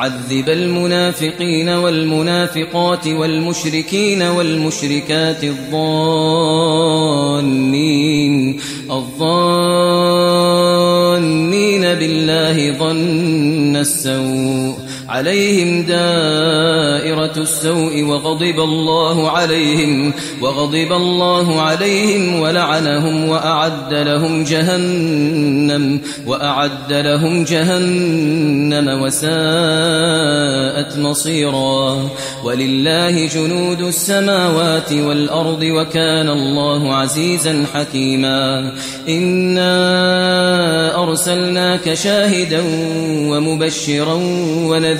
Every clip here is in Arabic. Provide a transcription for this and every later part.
ويعذب المنافقين والمنافقات والمشركين والمشركات الظانين الظانين بالله ظن السوء. عليهم دائرة السوء وغضب الله عليهم وغضب الله عليهم ولعنهم وأعد لهم جهنم وأعد لهم جهنم وساءت مصيرا. ولله جنود السماوات والأرض وكان الله عزيزا حكيما. إنا أرسلناك شاهدا ومبشرا ونذيرا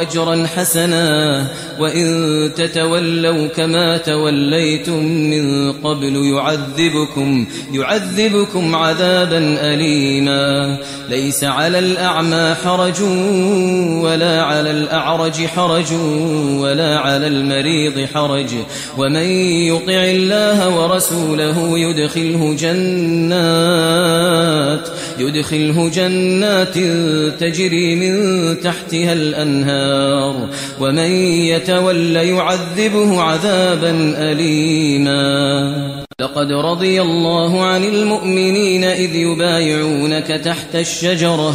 أجرا حسنا وإن تتولوا كما توليتم من قبل يعذبكم يعذبكم عذابا أليما. ليس على الأعمى حرج ولا على الأعرج حرج ولا على المريض حرج. ومن يطع الله ورسوله يدخله جنات يدخله جنات تجري من تحتها الأنهار. ومن يتول يعذبه عذابا أليما. لقد رضي الله عن المؤمنين إذ يبايعونك تحت الشجرة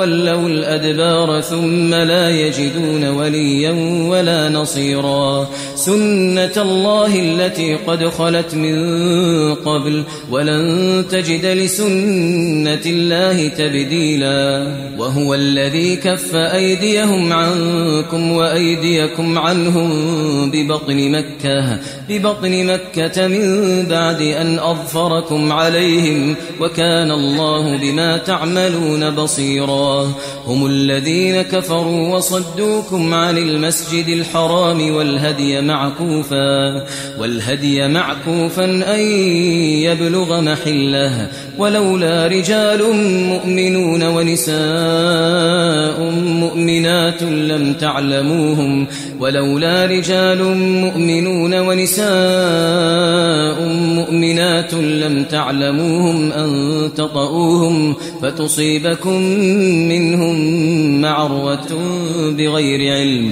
الأدبار ثم لا يجدون وليا ولا نصيرا. سنة الله التي قد خلت من قبل ولن تجد لسنة الله تبديلا. وهو الذي كف أيديهم عنكم وأيديكم عنهم ببطن مكة ببطن مكة من بعد أن أظفركم عليهم وكان الله بما تعملون بصيرا. هم الذين كفروا وصدوكم عن المسجد الحرام والهدي معكوفا والهدي معكوفا أن يبلغ محله. ولولا رجال مؤمنون ونساء مؤمنات لم تعلموهم. ولولا رجال مؤمنون ونساء مؤمنات لم تعلموهم أن تطؤوهم فتصيبكم منهم معروة بغير علم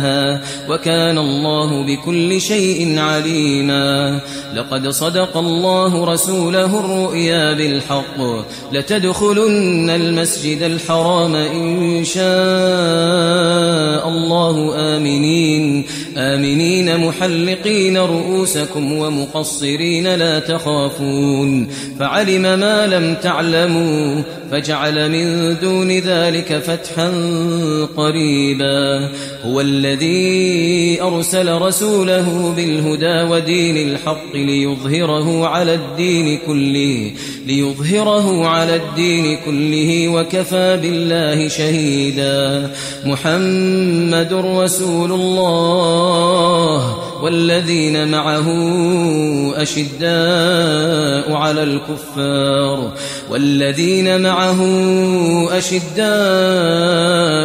وكان الله بكل شيء عليما. لقد صدق الله رسوله الرؤيا بالحق. لتدخلن المسجد الحرام إن شاء الله. آمنين. آمنين محلقين رؤوسكم ومقصرين لا تخافون. فعلم ما لم تعلموا فجعل من دون ذلك فتحا قريبا. هو الذي أرسل رسوله بالهدى ودين الحق ليظهره على الدين كله ليظهره على الدين كله وكفى بالله شهيدا. محمد رسول الله والذين معه أشداء على الكفار والذين معه أشداء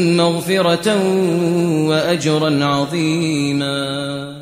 مغفرة وأجرا عظيما.